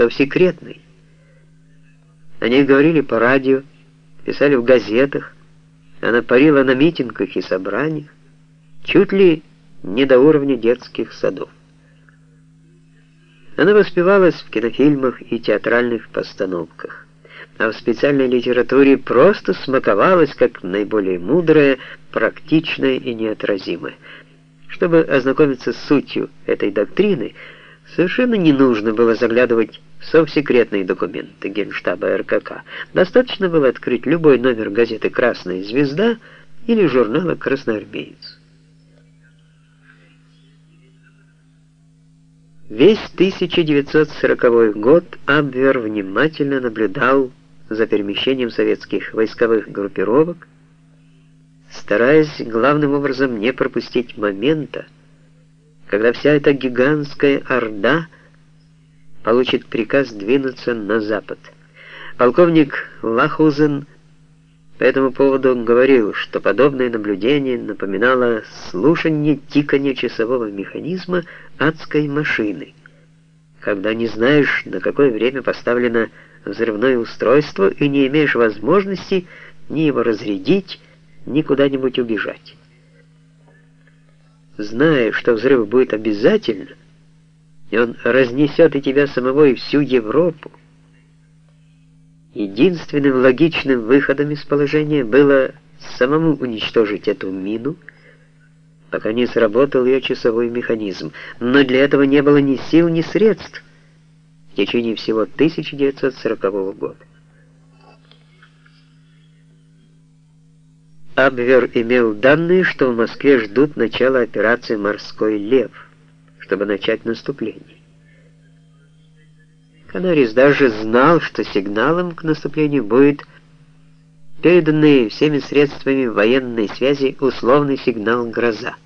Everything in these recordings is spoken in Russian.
совсекретной. О ней говорили по радио, писали в газетах, она парила на митингах и собраниях, чуть ли не до уровня детских садов. Она воспевалась в кинофильмах и театральных постановках, а в специальной литературе просто смаковалась как наиболее мудрая, практичная и неотразимая. Чтобы ознакомиться с сутью этой доктрины, совершенно не нужно было заглядывать в совсекретные документы Генштаба РКК. Достаточно было открыть любой номер газеты «Красная звезда» или журнала «Красноармеец». Весь 1940 год Абвер внимательно наблюдал за перемещением советских войсковых группировок, стараясь главным образом не пропустить момента, когда вся эта гигантская орда получит приказ двинуться на запад. Полковник Лахузен по этому поводу говорил, что подобное наблюдение напоминало слушание тикания часового механизма адской машины, когда не знаешь, на какое время поставлено взрывное устройство и не имеешь возможности ни его разрядить, ни куда-нибудь убежать. Зная, что взрыв будет обязательно, и он разнесет и тебя самого, и всю Европу, Единственным логичным выходом из положения было самому уничтожить эту мину, пока не сработал ее часовой механизм. Но для этого не было ни сил, ни средств в течение всего 1940 года. Абвер имел данные, что в Москве ждут начала операции «Морской лев», чтобы начать наступление. Канарис даже знал, что сигналом к наступлению будет переданный всеми средствами военной связи условный сигнал «Гроза».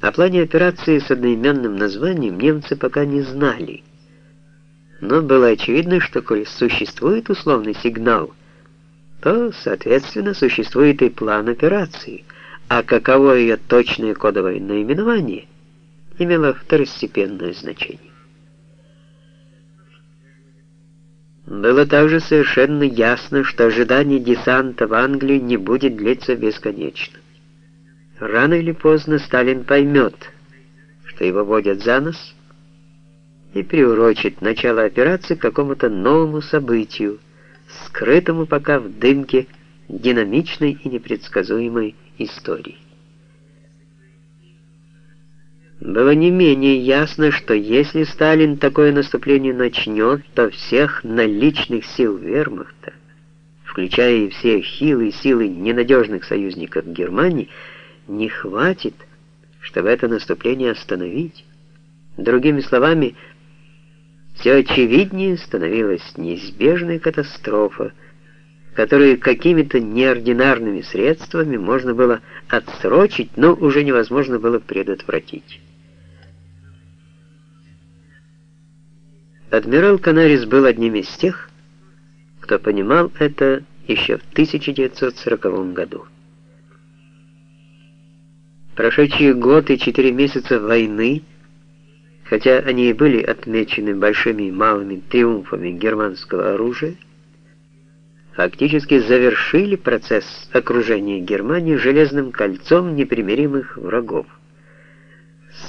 О плане операции с одноименным названием немцы пока не знали. Но было очевидно, что коль существует условный сигнал, то, соответственно, существует и план операции, а каково ее точное кодовое наименование имело второстепенное значение. Было также совершенно ясно, что ожидание десанта в Англию не будет длиться бесконечно. Рано или поздно Сталин поймет, что его водят за нос, и приурочит начало операции к какому-то новому событию, скрытому пока в дымке динамичной и непредсказуемой истории. Было не менее ясно, что если Сталин такое наступление начнет, то всех наличных сил вермахта, включая и все хилые силы ненадежных союзников Германии, не хватит, чтобы это наступление остановить. Другими словами, все очевиднее становилась неизбежная катастрофа, которую какими-то неординарными средствами можно было отсрочить, но уже невозможно было предотвратить. Адмирал Канарис был одним из тех, кто понимал это еще в 1940 году. Прошедшие год и четыре месяца войны, хотя они и были отмечены большими и малыми триумфами германского оружия, фактически завершили процесс окружения Германии железным кольцом непримиримых врагов.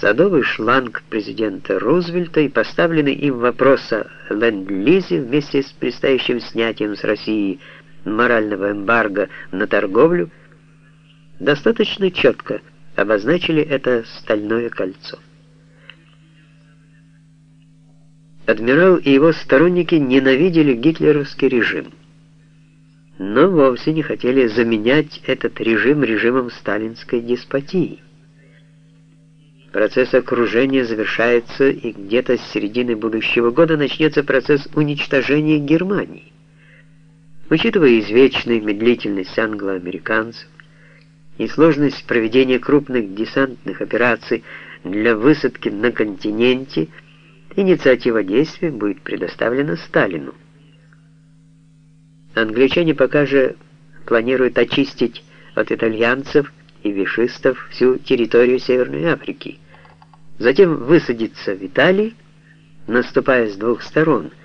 Садовый шланг президента Рузвельта и поставленный им вопрос о ленд-лизе вместе с предстоящим снятием с России морального эмбарго на торговлю достаточно четко обозначили это стальное кольцо. Адмирал и его сторонники ненавидели гитлеровский режим, но вовсе не хотели заменять этот режим режимом сталинской деспотии. Процесс окружения завершается, и где-то с середины будущего года начнется процесс уничтожения Германии. Учитывая извечную медлительность англоамериканцев и сложность проведения крупных десантных операций для высадки на континенте, инициатива действий будет предоставлена Сталину. Англичане пока же планируют очистить от итальянцев и вишистов всю территорию Северной Африки, затем высадиться в Италии, наступая с двух сторон –